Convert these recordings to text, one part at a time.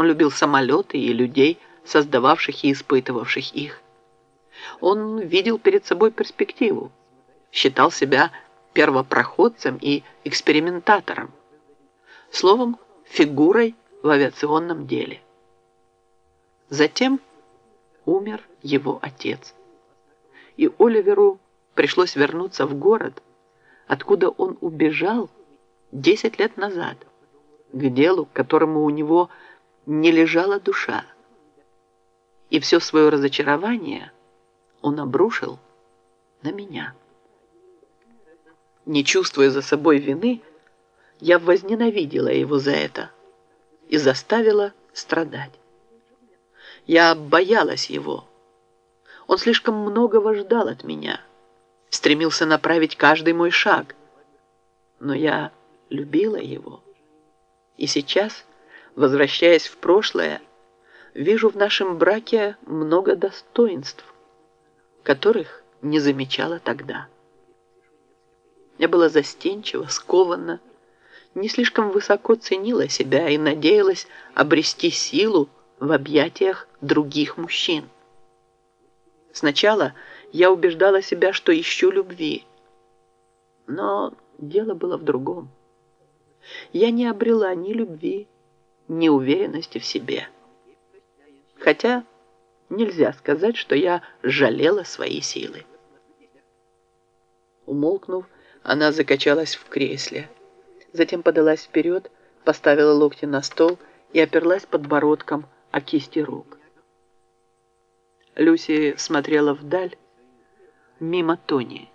Он любил самолеты и людей, создававших и испытывавших их. Он видел перед собой перспективу, считал себя первопроходцем и экспериментатором, словом, фигурой в авиационном деле. Затем умер его отец, и Оливеру пришлось вернуться в город, откуда он убежал 10 лет назад, к делу, которому у него не лежала душа. И все свое разочарование он обрушил на меня. Не чувствуя за собой вины, я возненавидела его за это и заставила страдать. Я боялась его. Он слишком многого ждал от меня, стремился направить каждый мой шаг. Но я любила его. И сейчас, возвращаясь в прошлое, вижу в нашем браке много достоинств, которых не замечала тогда. Я была застенчива, скована, не слишком высоко ценила себя и надеялась обрести силу в объятиях других мужчин. Сначала я убеждала себя, что ищу любви, но дело было в другом. Я не обрела ни любви, ни уверенности в себе. Хотя нельзя сказать, что я жалела свои силы. Умолкнув, она закачалась в кресле. Затем подалась вперед, поставила локти на стол и оперлась подбородком о кисти рук. Люси смотрела вдаль, мимо Тони,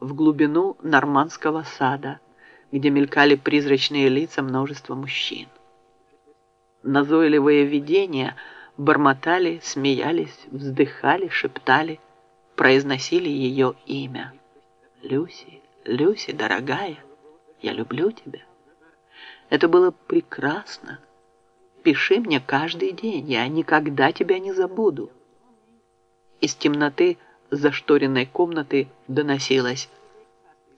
в глубину нормандского сада, где мелькали призрачные лица множества мужчин. Назойливые видения бормотали, смеялись, вздыхали, шептали, произносили ее имя. «Люси, Люси, дорогая, я люблю тебя». Это было прекрасно. Пиши мне каждый день, я никогда тебя не забуду. Из темноты зашторенной комнаты доносилось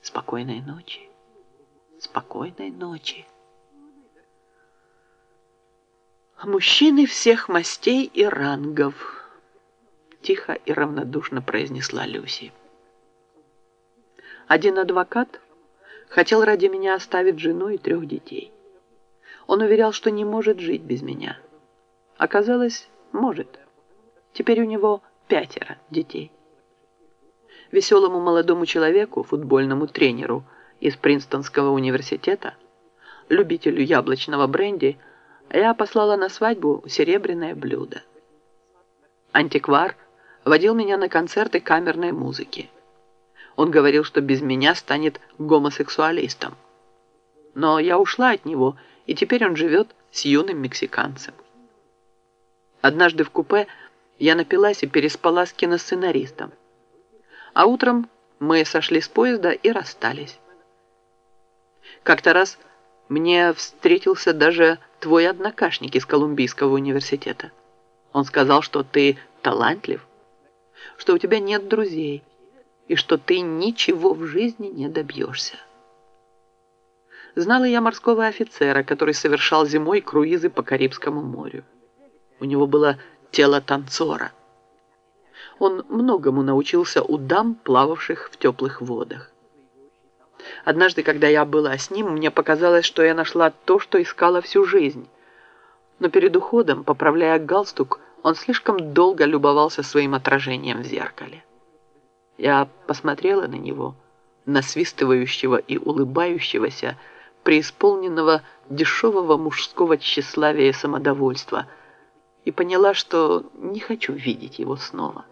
«Спокойной ночи, спокойной ночи». «Мужчины всех мастей и рангов», — тихо и равнодушно произнесла Люси. Один адвокат хотел ради меня оставить жену и трех детей. Он уверял, что не может жить без меня. Оказалось, может. Теперь у него пятеро детей. Веселому молодому человеку, футбольному тренеру из Принстонского университета, любителю яблочного бренди, я послала на свадьбу серебряное блюдо. Антиквар водил меня на концерты камерной музыки. Он говорил, что без меня станет гомосексуалистом. Но я ушла от него, и теперь он живет с юным мексиканцем. Однажды в купе я напилась и переспала с киносценаристом. А утром мы сошли с поезда и расстались. Как-то раз мне встретился даже твой однокашник из Колумбийского университета. Он сказал, что ты талантлив, что у тебя нет друзей и что ты ничего в жизни не добьешься. Знала я морского офицера, который совершал зимой круизы по Карибскому морю. У него было тело танцора. Он многому научился у дам, плававших в теплых водах. Однажды, когда я была с ним, мне показалось, что я нашла то, что искала всю жизнь. Но перед уходом, поправляя галстук, он слишком долго любовался своим отражением в зеркале. Я посмотрела на него, насвистывающего и улыбающегося, преисполненного дешевого мужского тщеславия и самодовольства – и поняла, что не хочу видеть его снова.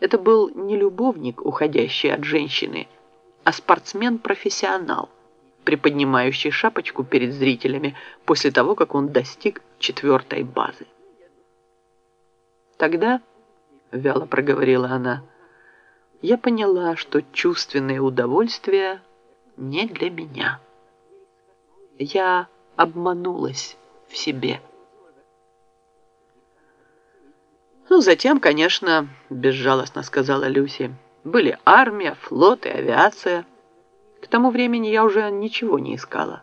Это был не любовник, уходящий от женщины, а спортсмен-профессионал, приподнимающий шапочку перед зрителями после того, как он достиг четвертой базы. Тогда, вяло проговорила она, я поняла, что чувственное удовольствие не для меня. Я обманулась в себе. Ну, затем, конечно, безжалостно сказала Люси, были армия, флот и авиация. К тому времени я уже ничего не искала.